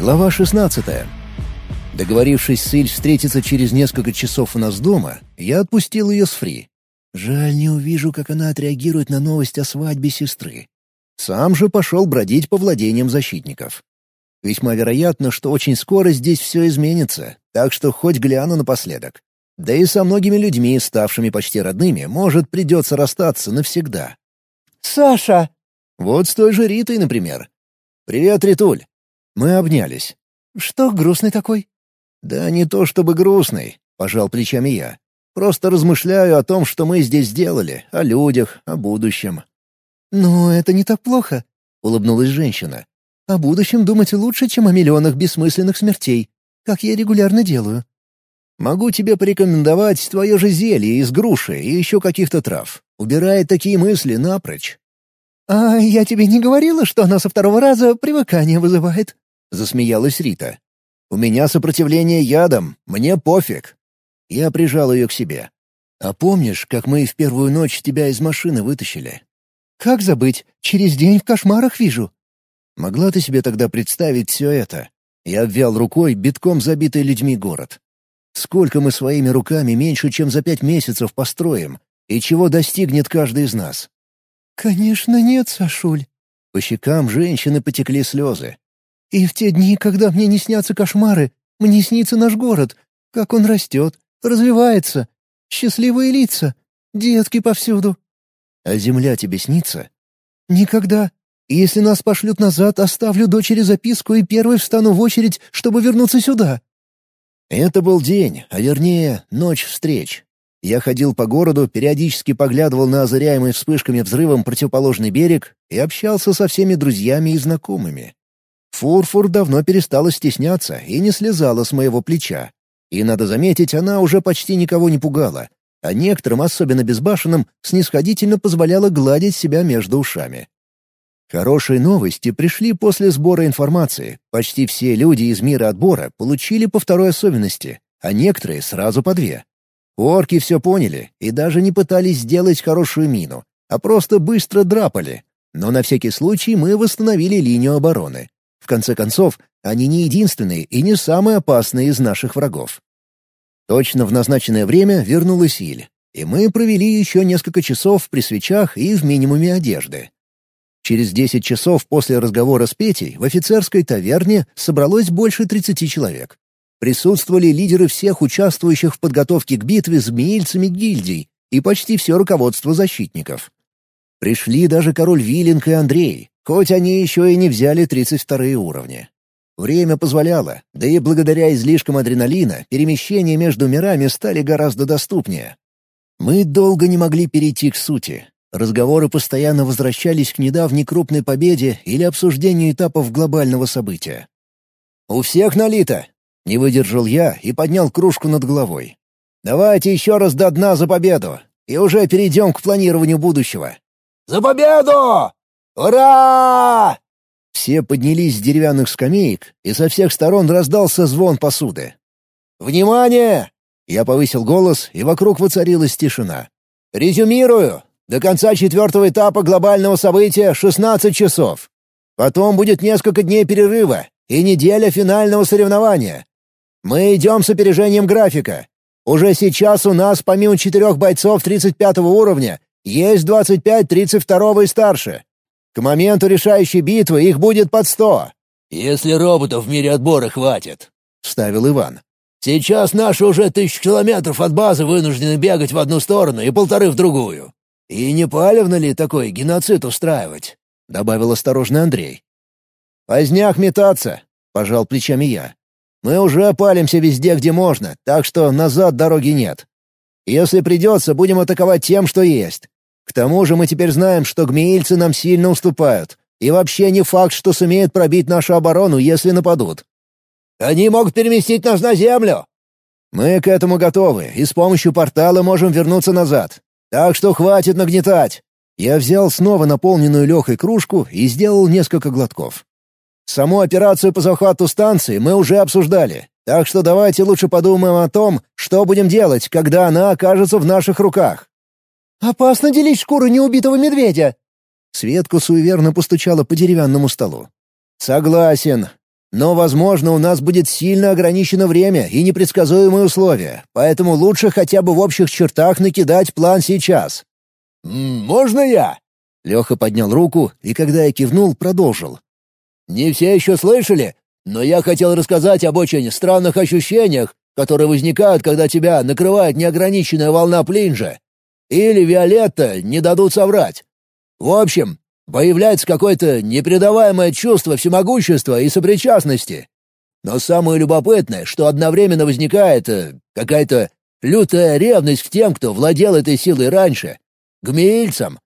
Глава 16. Договорившись с Иль встретиться через несколько часов у нас дома, я отпустил ее с Фри. Жаль, не увижу, как она отреагирует на новость о свадьбе сестры. Сам же пошел бродить по владениям защитников. Весьма вероятно, что очень скоро здесь все изменится, так что хоть гляну напоследок. Да и со многими людьми, ставшими почти родными, может, придется расстаться навсегда. «Саша!» Вот с той же Ритой, например. «Привет, Ритуль!» Мы обнялись. «Что грустный такой?» «Да не то чтобы грустный», — пожал плечами я. «Просто размышляю о том, что мы здесь сделали, о людях, о будущем». «Ну, это не так плохо», — улыбнулась женщина. «О будущем думать лучше, чем о миллионах бессмысленных смертей, как я регулярно делаю. Могу тебе порекомендовать твое же зелье из груши и еще каких-то трав. Убирает такие мысли напрочь». «А я тебе не говорила, что она со второго раза привыкание вызывает?» — засмеялась Рита. «У меня сопротивление ядом, мне пофиг». Я прижал ее к себе. «А помнишь, как мы в первую ночь тебя из машины вытащили?» «Как забыть? Через день в кошмарах вижу». «Могла ты себе тогда представить все это?» Я обвял рукой битком забитый людьми город. Сколько мы своими руками меньше, чем за пять месяцев построим, и чего достигнет каждый из нас? «Конечно нет, Сашуль». По щекам женщины потекли слезы. «И в те дни, когда мне не снятся кошмары, мне снится наш город, как он растет, развивается, счастливые лица, детки повсюду». «А земля тебе снится?» «Никогда. Если нас пошлют назад, оставлю дочери записку и первой встану в очередь, чтобы вернуться сюда». Это был день, а вернее, ночь встреч. Я ходил по городу, периодически поглядывал на озаряемый вспышками взрывом противоположный берег и общался со всеми друзьями и знакомыми. Фурфур давно перестала стесняться и не слезала с моего плеча. И, надо заметить, она уже почти никого не пугала, а некоторым, особенно безбашенным, снисходительно позволяла гладить себя между ушами. Хорошие новости пришли после сбора информации. Почти все люди из мира отбора получили по второй особенности, а некоторые сразу по две. Орки все поняли и даже не пытались сделать хорошую мину, а просто быстро драпали. Но на всякий случай мы восстановили линию обороны. В конце концов, они не единственные и не самые опасные из наших врагов. Точно в назначенное время вернулась Иль, и мы провели еще несколько часов при свечах и в минимуме одежды. Через 10 часов после разговора с Петей в офицерской таверне собралось больше 30 человек. Присутствовали лидеры всех участвующих в подготовке к битве змеильцами гильдий и почти все руководство защитников. Пришли даже король Виллинг и Андрей, хоть они еще и не взяли 32 уровни. Время позволяло, да и благодаря излишкам адреналина перемещения между мирами стали гораздо доступнее. Мы долго не могли перейти к сути, Разговоры постоянно возвращались к недавней крупной победе или обсуждению этапов глобального события. «У всех налито!» — не выдержал я и поднял кружку над головой. «Давайте еще раз до дна за победу, и уже перейдем к планированию будущего». «За победу! Ура!» Все поднялись с деревянных скамеек, и со всех сторон раздался звон посуды. «Внимание!» Я повысил голос, и вокруг воцарилась тишина. «Резюмирую. До конца четвертого этапа глобального события 16 часов. Потом будет несколько дней перерыва и неделя финального соревнования. Мы идем с опережением графика. Уже сейчас у нас помимо четырех бойцов 35 уровня есть 25 32 и старше. К моменту решающей битвы их будет под 100. «Если роботов в мире отбора хватит», — вставил Иван. «Сейчас наши уже тысячу километров от базы вынуждены бегать в одну сторону и полторы в другую. «И не палевно ли такой геноцид устраивать?» — добавил осторожный Андрей. «Поздняк метаться», — пожал плечами я. «Мы уже палимся везде, где можно, так что назад дороги нет. Если придется, будем атаковать тем, что есть. К тому же мы теперь знаем, что гмеильцы нам сильно уступают, и вообще не факт, что сумеют пробить нашу оборону, если нападут». «Они могут переместить нас на землю!» «Мы к этому готовы, и с помощью портала можем вернуться назад. Так что хватит нагнетать!» Я взял снова наполненную Лехой кружку и сделал несколько глотков. Саму операцию по захвату станции мы уже обсуждали, так что давайте лучше подумаем о том, что будем делать, когда она окажется в наших руках. «Опасно делить шкуру неубитого медведя!» Светка суеверно постучала по деревянному столу. «Согласен. Но, возможно, у нас будет сильно ограничено время и непредсказуемые условия, поэтому лучше хотя бы в общих чертах накидать план сейчас». «Можно я?» Леха поднял руку, и когда я кивнул, продолжил. «Не все еще слышали, но я хотел рассказать об очень странных ощущениях, которые возникают, когда тебя накрывает неограниченная волна плинжа. Или Виолетта не дадут соврать. В общем, появляется какое-то непредаваемое чувство всемогущества и сопричастности. Но самое любопытное, что одновременно возникает э, какая-то лютая ревность к тем, кто владел этой силой раньше, к мильцам.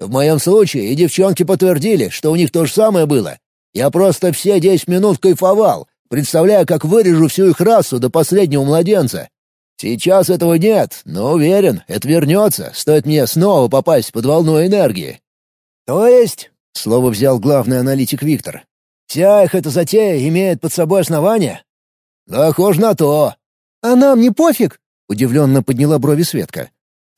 В моем случае и девчонки подтвердили, что у них то же самое было. Я просто все десять минут кайфовал, представляя, как вырежу всю их расу до последнего младенца. Сейчас этого нет, но уверен, это вернется, стоит мне снова попасть под волну энергии. То есть, — слово взял главный аналитик Виктор, — вся их эта затея имеет под собой основание? Похоже на то. А нам не пофиг? — удивленно подняла брови Светка.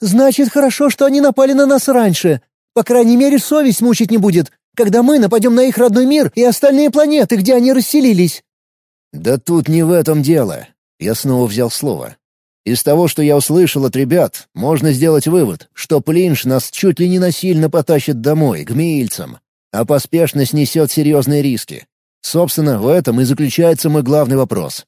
Значит, хорошо, что они напали на нас раньше. По крайней мере, совесть мучить не будет, когда мы нападем на их родной мир и остальные планеты, где они расселились. Да тут не в этом дело. Я снова взял слово. Из того, что я услышал от ребят, можно сделать вывод, что Плинш нас чуть ли не насильно потащит домой, к мильцам, а поспешность несет серьезные риски. Собственно, в этом и заключается мой главный вопрос.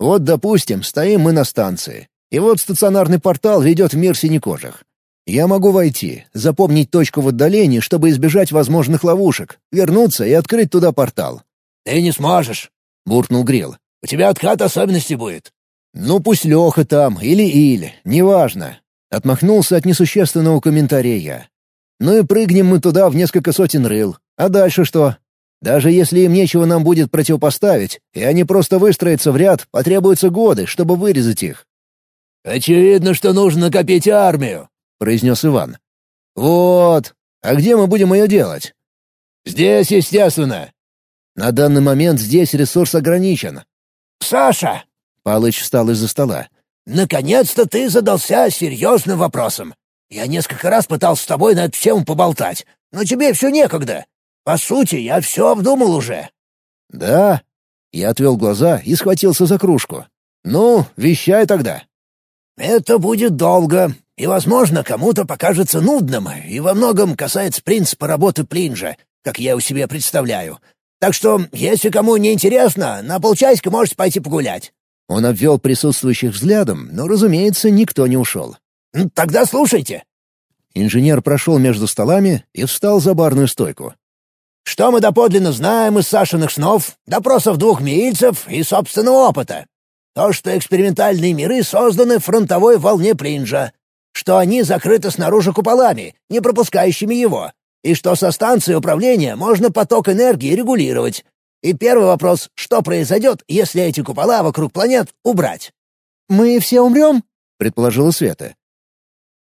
Вот, допустим, стоим мы на станции, и вот стационарный портал ведет в мир синекожих. Я могу войти, запомнить точку в отдалении, чтобы избежать возможных ловушек, вернуться и открыть туда портал. «Ты не сможешь», — буркнул Грил. «У тебя откат особенности будет. «Ну пусть Леха там, или Иль, неважно». Отмахнулся от несущественного комментария я. «Ну и прыгнем мы туда в несколько сотен рыл. А дальше что? Даже если им нечего нам будет противопоставить, и они просто выстроятся в ряд, потребуются годы, чтобы вырезать их». «Очевидно, что нужно накопить армию», — произнес Иван. «Вот. А где мы будем ее делать?» «Здесь, естественно». «На данный момент здесь ресурс ограничен». «Саша!» Палыч встал из-за стола. «Наконец-то ты задался серьезным вопросом. Я несколько раз пытался с тобой на эту тему поболтать, но тебе все некогда. По сути, я все обдумал уже». «Да?» Я отвел глаза и схватился за кружку. «Ну, вещай тогда». «Это будет долго, и, возможно, кому-то покажется нудным, и во многом касается принципа работы Плинжа, как я у себя представляю. Так что, если кому не интересно, на полчасика можете пойти погулять. Он обвел присутствующих взглядом, но, разумеется, никто не ушел. «Тогда слушайте». Инженер прошел между столами и встал за барную стойку. «Что мы доподлинно знаем из Сашиных снов, допросов двух мильцев и собственного опыта? То, что экспериментальные миры созданы в фронтовой волне Плинжа, что они закрыты снаружи куполами, не пропускающими его, и что со станции управления можно поток энергии регулировать, и первый вопрос — что произойдет, если эти купола вокруг планет убрать? «Мы все умрем?» — предположила Света.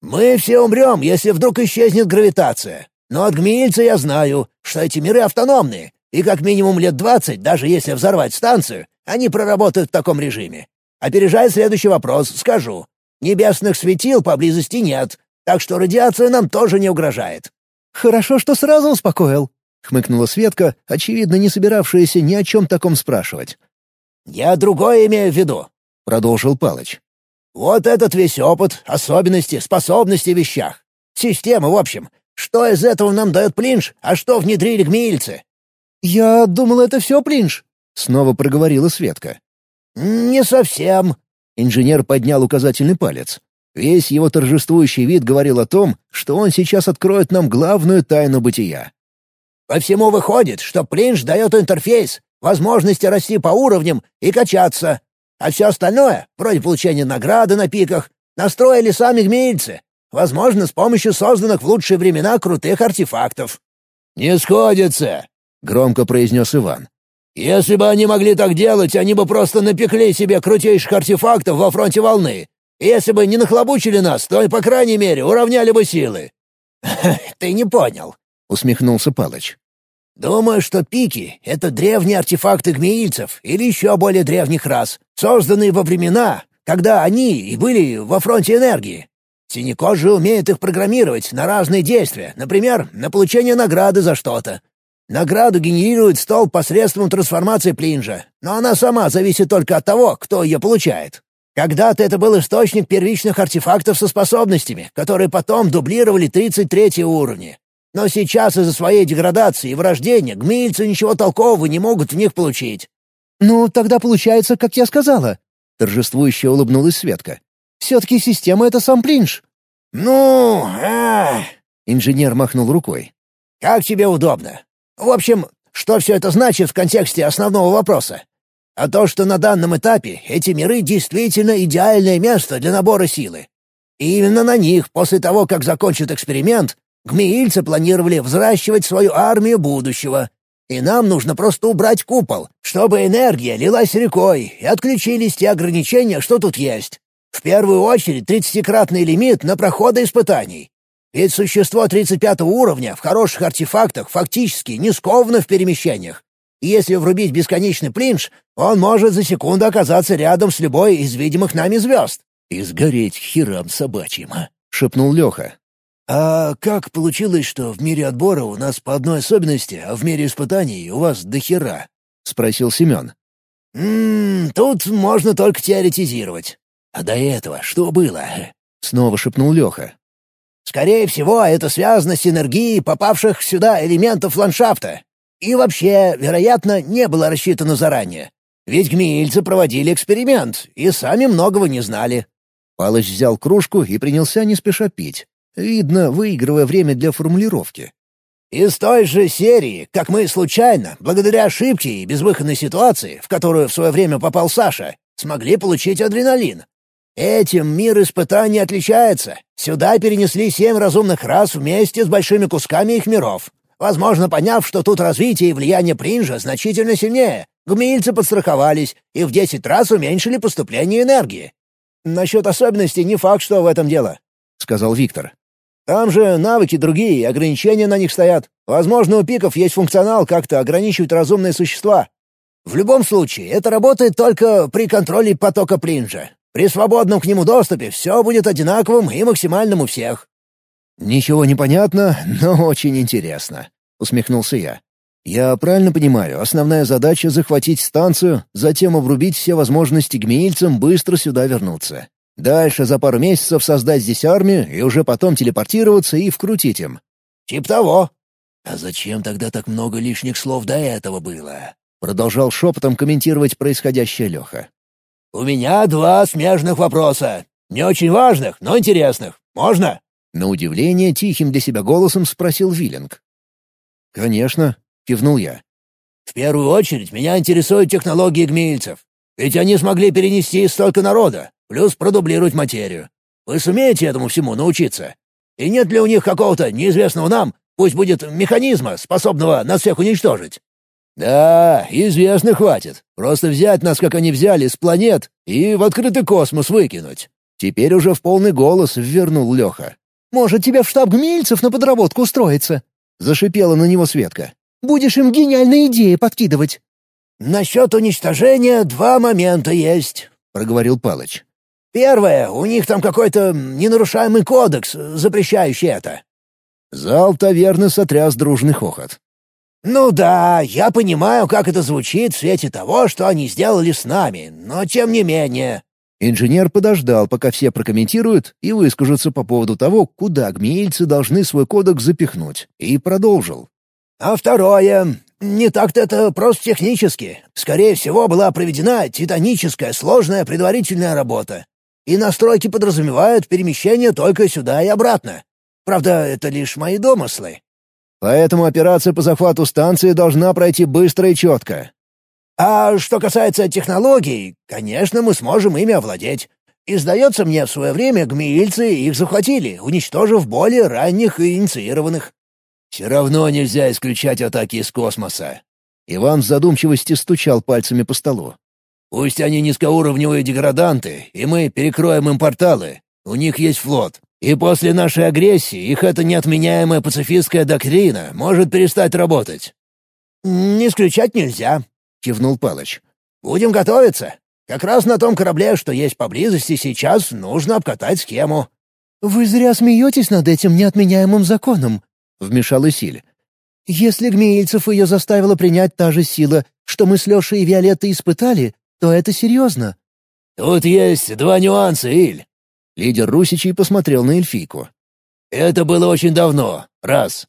«Мы все умрем, если вдруг исчезнет гравитация. Но от гмильца я знаю, что эти миры автономные, и как минимум лет двадцать, даже если взорвать станцию, они проработают в таком режиме. Опережая следующий вопрос, скажу. Небесных светил поблизости нет, так что радиация нам тоже не угрожает». «Хорошо, что сразу успокоил», — хмыкнула Светка, очевидно, не собиравшаяся ни о чем таком спрашивать. «Я другое имею в виду», — продолжил Палыч. «Вот этот весь опыт, особенности, способности в вещах. Система, в общем. Что из этого нам дает Плинш, а что внедрили гмильцы?» «Я думал, это все Плинш», — снова проговорила Светка. «Не совсем». Инженер поднял указательный палец. Весь его торжествующий вид говорил о том, что он сейчас откроет нам главную тайну бытия. По всему выходит, что Плинш дает интерфейс, возможности расти по уровням и качаться. А все остальное, вроде получения награды на пиках, настроили сами гмельцы, возможно, с помощью созданных в лучшие времена крутых артефактов». «Не сходится», — громко произнес Иван. «Если бы они могли так делать, они бы просто напекли себе крутейших артефактов во фронте волны. Если бы не нахлобучили нас, то, по крайней мере, уравняли бы силы». «Ты не понял. — усмехнулся Палыч. «Думаю, что пики — это древние артефакты гмеильцев или еще более древних рас, созданные во времена, когда они и были во фронте энергии. Синекожие умеют их программировать на разные действия, например, на получение награды за что-то. Награду генерирует стол посредством трансформации Плинжа, но она сама зависит только от того, кто ее получает. Когда-то это был источник первичных артефактов со способностями, которые потом дублировали 33 уровни. Но сейчас из-за своей деградации и врождения гмильцы ничего толкового не могут в них получить. «Ну, тогда получается, как я сказала», — торжествующе улыбнулась Светка. «Все-таки система — это сам Плинж». «Ну, а...» — инженер махнул рукой. «Как тебе удобно. В общем, что все это значит в контексте основного вопроса? А то, что на данном этапе эти миры действительно идеальное место для набора силы. И именно на них, после того, как закончат эксперимент, гмеильцы планировали взращивать свою армию будущего. И нам нужно просто убрать купол, чтобы энергия лилась рекой, и отключились те ограничения, что тут есть. В первую очередь тридцатикратный лимит на проходы испытаний. Ведь существо 35 уровня в хороших артефактах фактически не сковано в перемещениях. И если врубить бесконечный плинж, он может за секунду оказаться рядом с любой из видимых нами звезд. «И сгореть херам собачьим», — шепнул Леха. «А как получилось, что в мире отбора у нас по одной особенности, а в мире испытаний у вас до хера?» — спросил Семен. «Ммм, тут можно только теоретизировать. А до этого что было?» — снова шепнул Леха. «Скорее всего, это связано с энергией попавших сюда элементов ландшафта. И вообще, вероятно, не было рассчитано заранее. Ведь гмеильцы проводили эксперимент и сами многого не знали. Палыч взял кружку и принялся не спеша пить. Видно, выигрывая время для формулировки. Из той же серии, как мы случайно, благодаря ошибке и безвыходной ситуации, в которую в свое время попал Саша, смогли получить адреналин. Этим мир испытаний отличается. Сюда перенесли семь разумных рас вместе с большими кусками их миров. Возможно, поняв, что тут развитие и влияние Принжа значительно сильнее, гмильцы подстраховались и в десять раз уменьшили поступление энергии. «Насчет особенностей не факт, что в этом дело», — сказал Виктор. «Там же навыки другие, ограничения на них стоят. Возможно, у пиков есть функционал как-то ограничивать разумные существа. В любом случае, это работает только при контроле потока Принжа. При свободном к нему доступе все будет одинаковым и максимальным у всех. «Ничего не понятно, но очень интересно», — усмехнулся я. «Я правильно понимаю, основная задача — захватить станцию, затем обрубить все возможности гмеильцам быстро сюда вернуться. Дальше за пару месяцев создать здесь армию и уже потом телепортироваться и вкрутить им». «Тип того». «А зачем тогда так много лишних слов до этого было?» — продолжал шепотом комментировать происходящее Леха. «У меня два смежных вопроса. Не очень важных, но интересных. Можно?» На удивление тихим для себя голосом спросил Виллинг. «Конечно», — кивнул я. «В первую очередь меня интересуют технологии гмеильцев. Ведь они смогли перенести столько народа, плюс продублировать материю. Вы сумеете этому всему научиться? И нет ли у них какого-то неизвестного нам, пусть будет механизма, способного нас всех уничтожить?» «Да, известно хватит. Просто взять нас, как они взяли, с планет и в открытый космос выкинуть». Теперь уже в полный голос вернул Леха. Может, тебе в штаб гмельцев на подработку устроиться?» — зашипела на него Светка. «Будешь им гениальные идеи подкидывать». «Насчет уничтожения два момента есть», — проговорил Палыч. «Первое, у них там какой-то ненарушаемый кодекс, запрещающий это». Зал таверны сотряс дружный хохот. «Ну да, я понимаю, как это звучит в свете того, что они сделали с нами, но тем не менее...» Инженер подождал, пока все прокомментируют и выскажутся по поводу того, куда гмеильцы должны свой кодекс запихнуть, и продолжил. «А второе... Не так-то это просто технически. Скорее всего, была проведена титаническая сложная предварительная работа. И настройки подразумевают перемещение только сюда и обратно. Правда, это лишь мои домыслы». «Поэтому операция по захвату станции должна пройти быстро и четко. А что касается технологий, конечно, мы сможем ими овладеть. И, сдается мне, в свое время гмеильцы их захватили, уничтожив более ранних и инициированных. Все равно нельзя исключать атаки из космоса. Иван в задумчивости стучал пальцами по столу. Пусть они низкоуровневые деграданты, и мы перекроем им порталы. У них есть флот. И после нашей агрессии их эта неотменяемая пацифистская доктрина может перестать работать. «Не исключать нельзя», — кивнул Палыч. «Будем готовиться. Как раз на том корабле, что есть поблизости сейчас, нужно обкатать схему». «Вы зря смеетесь над этим неотменяемым законом», — вмешалась Силь. Если Гмеильцев ее заставила принять та же сила, что мы с Лешей и Виолеттой испытали, то это серьезно». «Тут есть два нюанса, Иль». Лидер Русичей посмотрел на эльфийку. «Это было очень давно, раз.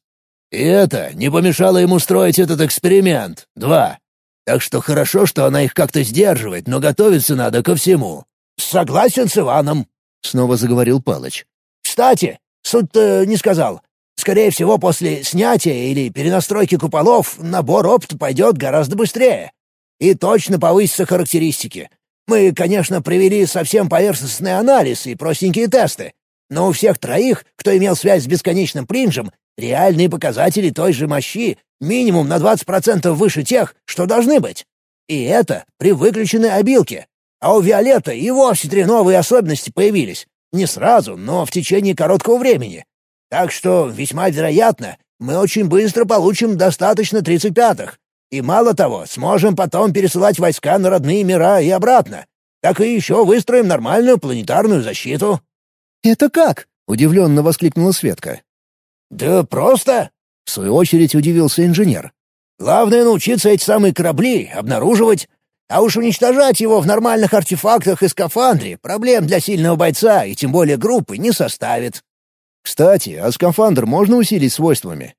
И это не помешало ему строить этот эксперимент, два. Так что хорошо, что она их как-то сдерживает, но готовиться надо ко всему». «Согласен с Иваном», — снова заговорил Палыч. «Кстати, суд-то не сказал. Скорее всего, после снятия или перенастройки куполов набор опыта пойдет гораздо быстрее. И точно повысятся характеристики. Мы, конечно, провели совсем поверхностный анализ и простенькие тесты, но у всех троих, кто имел связь с бесконечным принжем, реальные показатели той же мощи минимум на 20% выше тех, что должны быть. И это при выключенной обилке. А у Виолетта и вовсе три новые особенности появились. Не сразу, но в течение короткого времени. Так что, весьма вероятно, мы очень быстро получим достаточно тридцать пятых. И мало того, сможем потом пересылать войска на родные мира и обратно. Так и еще выстроим нормальную планетарную защиту». «Это как?» — удивленно воскликнула Светка. «Да просто!» — в свою очередь удивился инженер. «Главное научиться эти самые корабли обнаруживать, а уж уничтожать его в нормальных артефактах и скафандре проблем для сильного бойца и тем более группы не составит. Кстати, а скафандр можно усилить свойствами?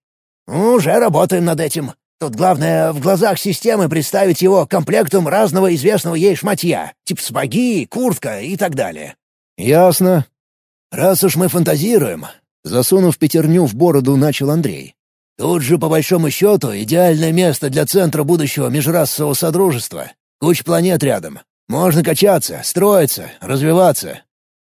Уже работаем над этим. Тут главное в глазах системы представить его комплектом разного известного ей шматья, типа сапоги, куртка и так далее. Ясно. Раз уж мы фантазируем, засунув пятерню в бороду, начал Андрей. Тут же, по большому счету, идеальное место для центра будущего межрасового содружества. Куча планет рядом. Можно качаться, строиться, развиваться.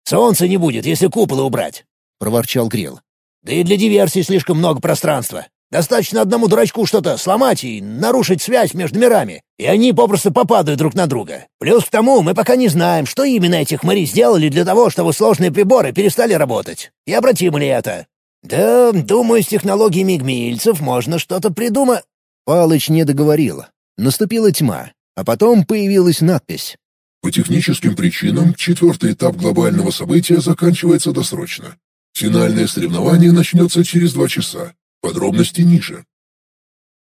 Солнца не будет, если куполы убрать проворчал Грил. «Да и для диверсии слишком много пространства. Достаточно одному дурачку что-то сломать и нарушить связь между мирами, и они попросту попадают друг на друга. Плюс к тому, мы пока не знаем, что именно эти хмари сделали для того, чтобы сложные приборы перестали работать. И обратимо ли это? Да, думаю, с технологиями гмильцев можно что-то придумать». Палыч не договорил. Наступила тьма, а потом появилась надпись. По техническим причинам четвертый этап глобального события заканчивается досрочно. Финальное соревнование начнется через два часа. Подробности ниже.